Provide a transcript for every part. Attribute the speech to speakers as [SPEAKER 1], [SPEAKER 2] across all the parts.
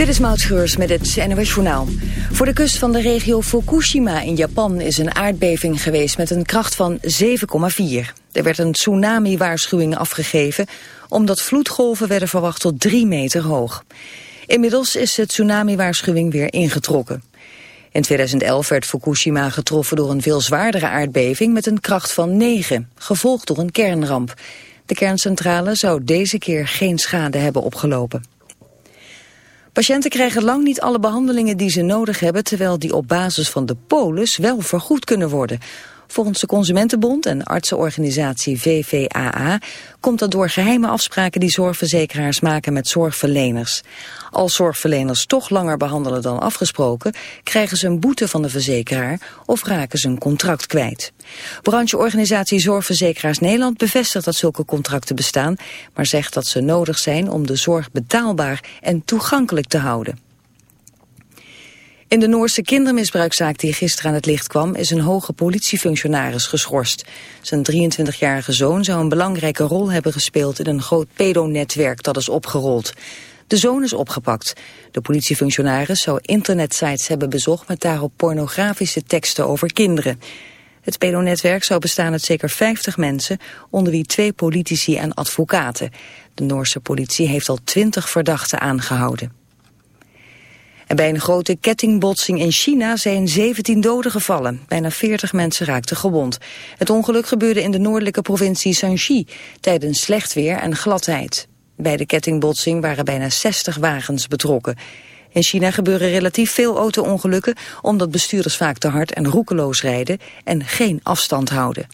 [SPEAKER 1] Dit is Maud met het NOS Journaal. Voor de kust van de regio Fukushima in Japan is een aardbeving geweest met een kracht van 7,4. Er werd een tsunami-waarschuwing afgegeven omdat vloedgolven werden verwacht tot 3 meter hoog. Inmiddels is de tsunami-waarschuwing weer ingetrokken. In 2011 werd Fukushima getroffen door een veel zwaardere aardbeving met een kracht van 9, gevolgd door een kernramp. De kerncentrale zou deze keer geen schade hebben opgelopen. Patiënten krijgen lang niet alle behandelingen die ze nodig hebben... terwijl die op basis van de polis wel vergoed kunnen worden. Volgens de Consumentenbond en artsenorganisatie VVAA komt dat door geheime afspraken die zorgverzekeraars maken met zorgverleners. Als zorgverleners toch langer behandelen dan afgesproken, krijgen ze een boete van de verzekeraar of raken ze een contract kwijt. Brancheorganisatie Zorgverzekeraars Nederland bevestigt dat zulke contracten bestaan, maar zegt dat ze nodig zijn om de zorg betaalbaar en toegankelijk te houden. In de Noorse kindermisbruikzaak die gisteren aan het licht kwam... is een hoge politiefunctionaris geschorst. Zijn 23-jarige zoon zou een belangrijke rol hebben gespeeld... in een groot pedonetwerk dat is opgerold. De zoon is opgepakt. De politiefunctionaris zou internetsites hebben bezocht... met daarop pornografische teksten over kinderen. Het pedonetwerk zou bestaan uit zeker 50 mensen... onder wie twee politici en advocaten. De Noorse politie heeft al 20 verdachten aangehouden. En bij een grote kettingbotsing in China zijn 17 doden gevallen. Bijna 40 mensen raakten gewond. Het ongeluk gebeurde in de noordelijke provincie Shanxi tijdens slecht weer en gladheid. Bij de kettingbotsing waren bijna 60 wagens betrokken. In China gebeuren relatief veel auto-ongelukken... omdat bestuurders vaak te hard en roekeloos rijden en geen afstand houden.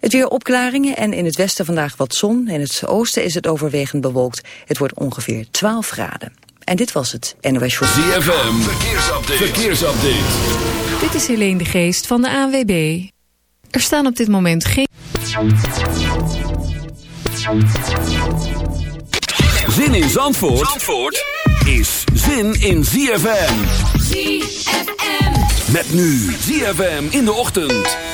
[SPEAKER 1] Het weer opklaringen en in het westen vandaag wat zon. In het oosten is het overwegend bewolkt. Het wordt ongeveer 12 graden. En dit was het NOS Show.
[SPEAKER 2] ZFM, verkeersupdate. verkeersupdate.
[SPEAKER 3] Dit is Helene de Geest van de ANWB. Er staan op dit moment geen...
[SPEAKER 2] Zin in Zandvoort, Zandvoort is zin in ZFM. ZFM. Met nu ZFM in de ochtend.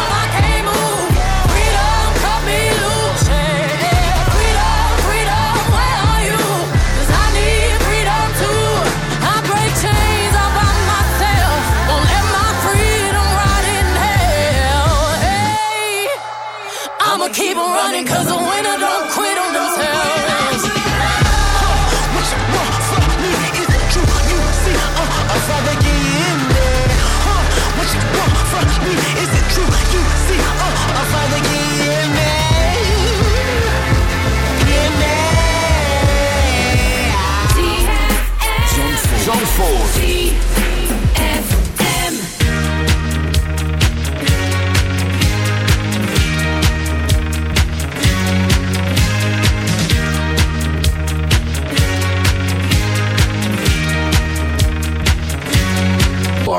[SPEAKER 4] running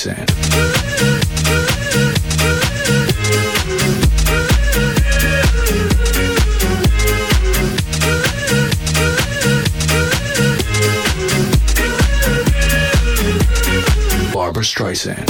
[SPEAKER 5] Streisand.
[SPEAKER 6] Barbra Streisand.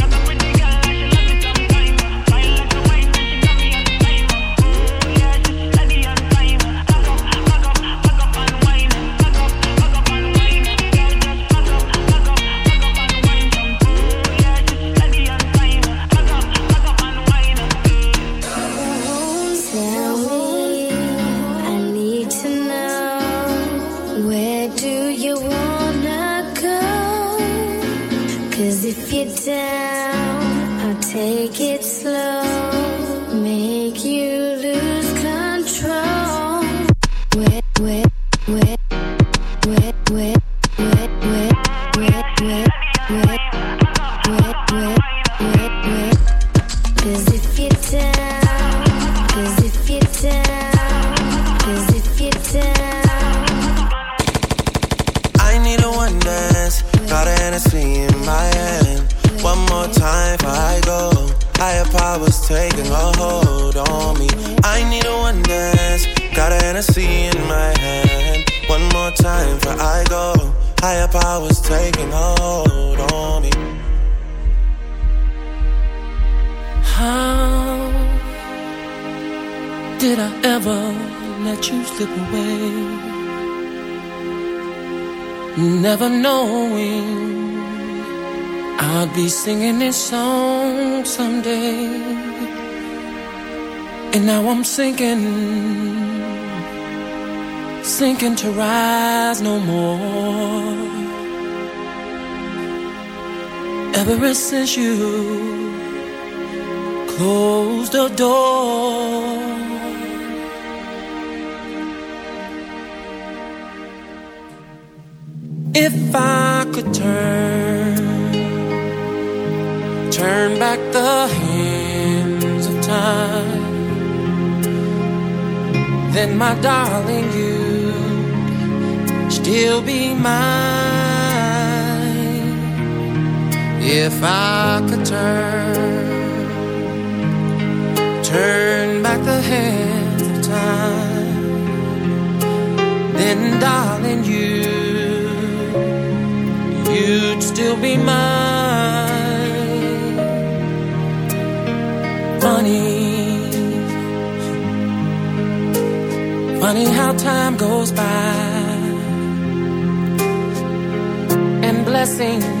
[SPEAKER 7] Ever since you close the door. If I could turn, turn back the hands of time, then my darling, you'd still be mine. If I could turn turn back the hands of time, then darling, you you'd still be mine. Funny, funny how time goes by, and blessings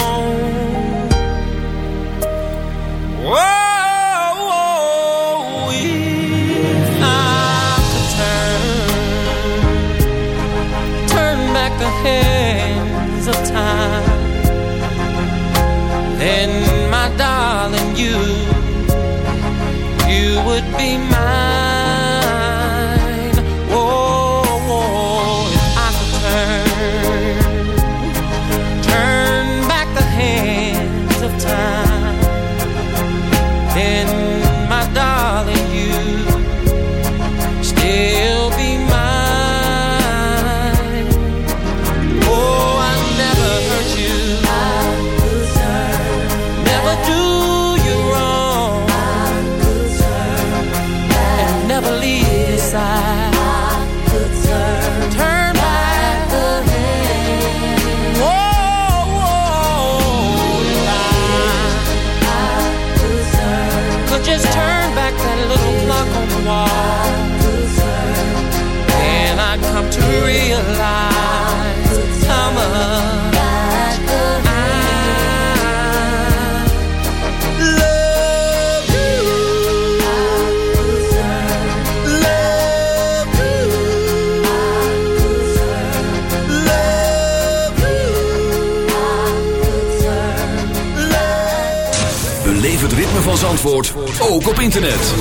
[SPEAKER 2] Het ritme van Zandvoort ook op internet.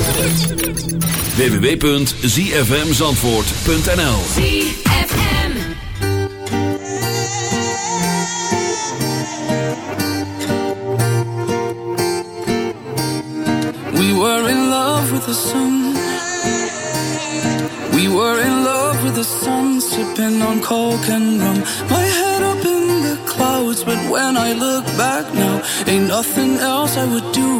[SPEAKER 2] www.zfmzandvoort.nl
[SPEAKER 8] ZFM.
[SPEAKER 9] We were in love with the sun. We were in love with the sun, sipping on coke and rum. My head up in the clouds, but when I look back now, ain't nothing else I would do.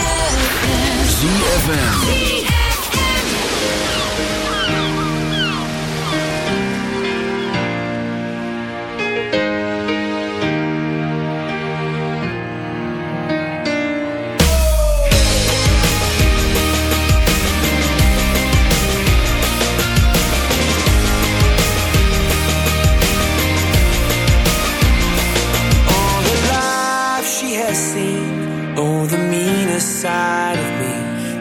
[SPEAKER 2] ZFM.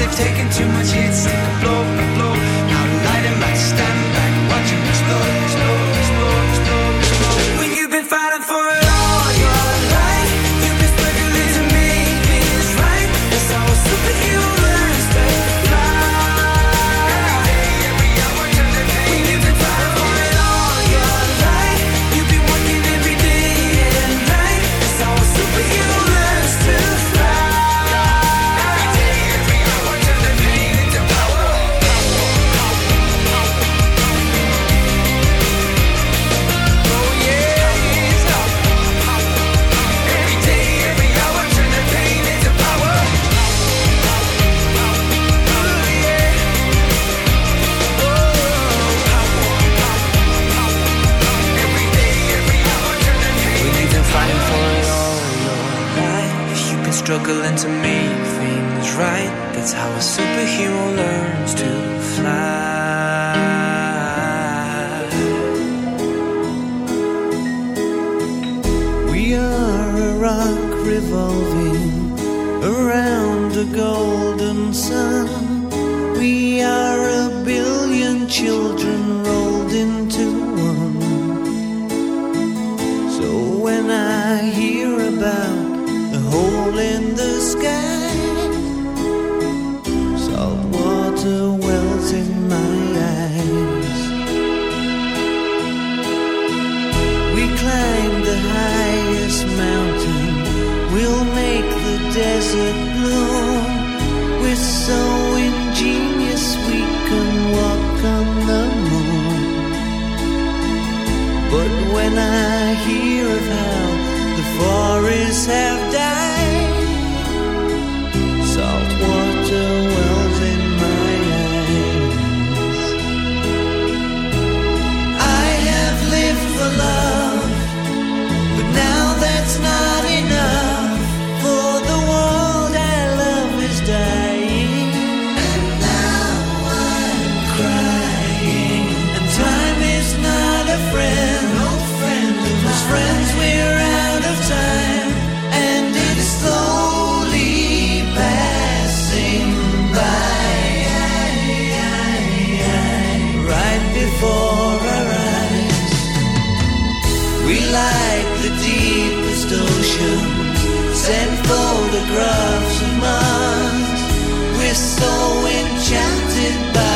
[SPEAKER 10] they've taken too much hits, they could blow.
[SPEAKER 11] But when I hear of how the forests have died
[SPEAKER 10] photographs of Mars. We're so enchanted by.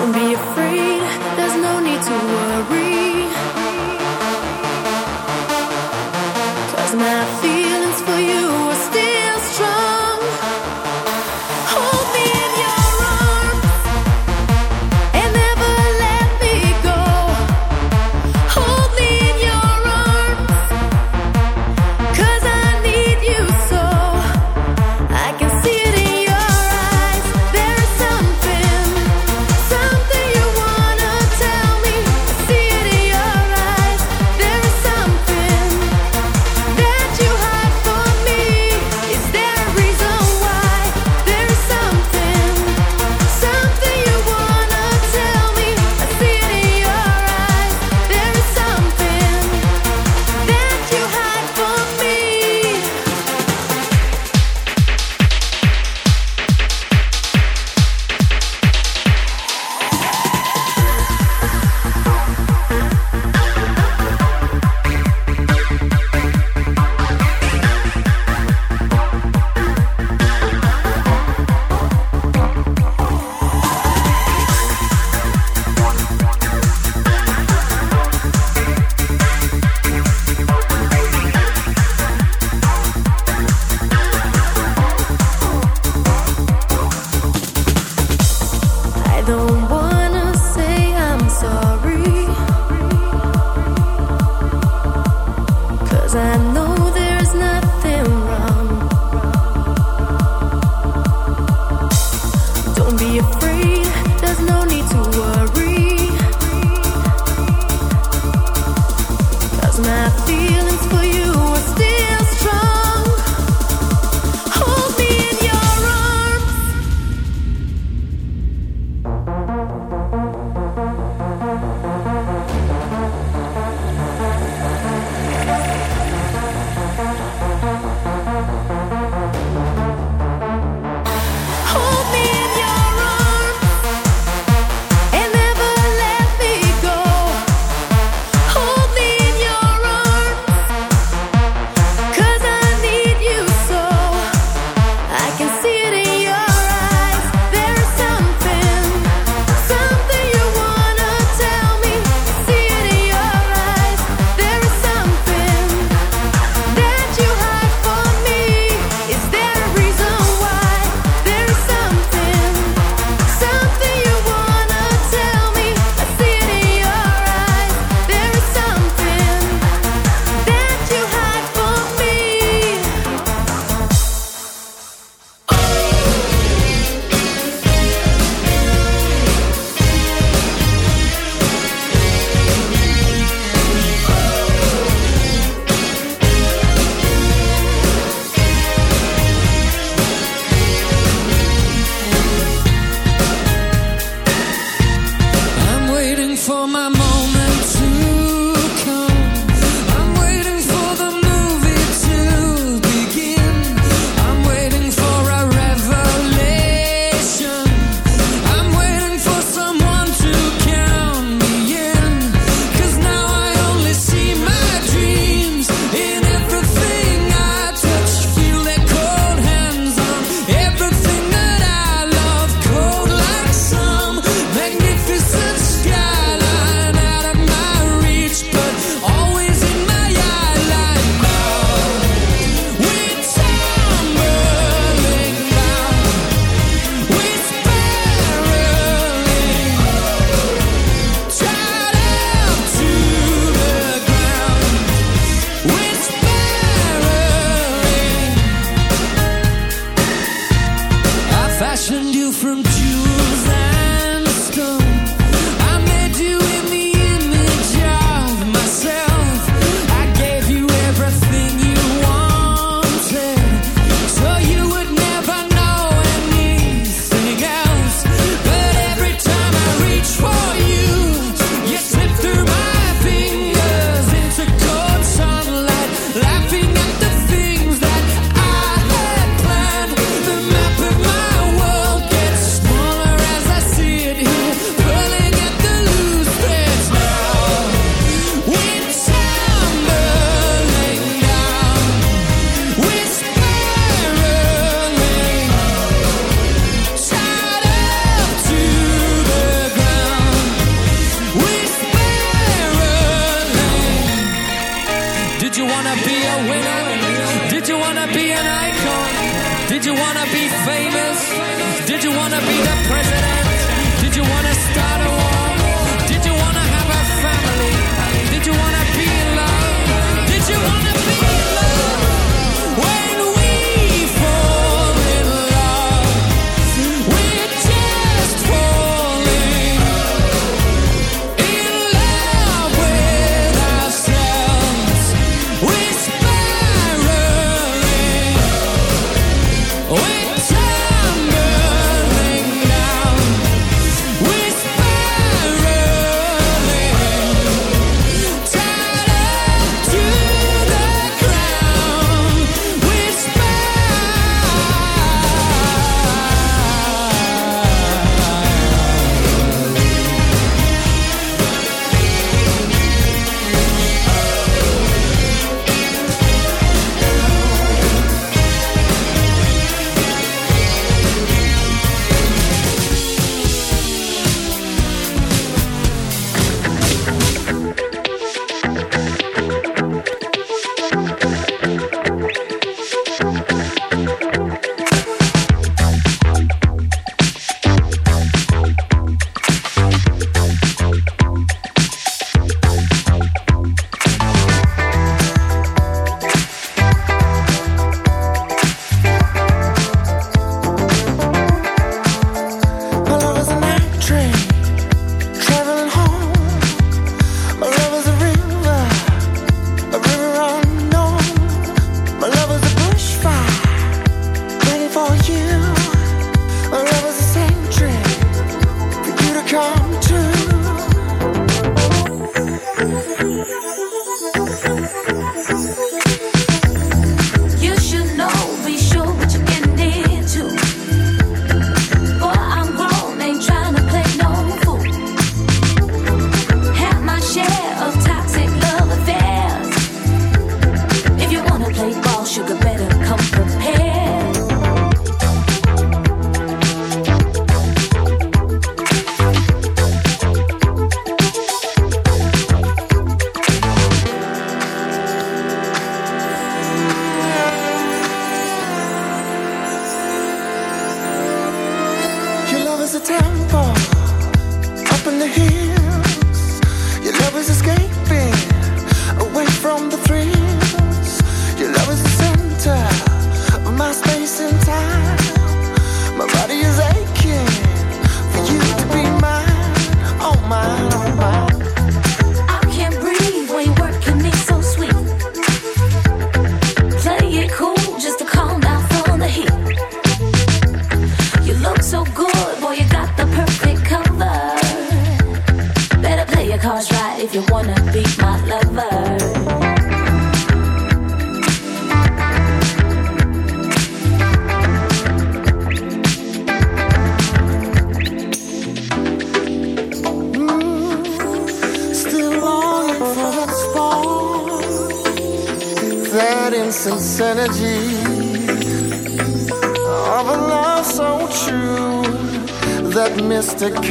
[SPEAKER 12] Don't be afraid.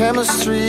[SPEAKER 4] Chemistry